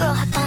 黒旗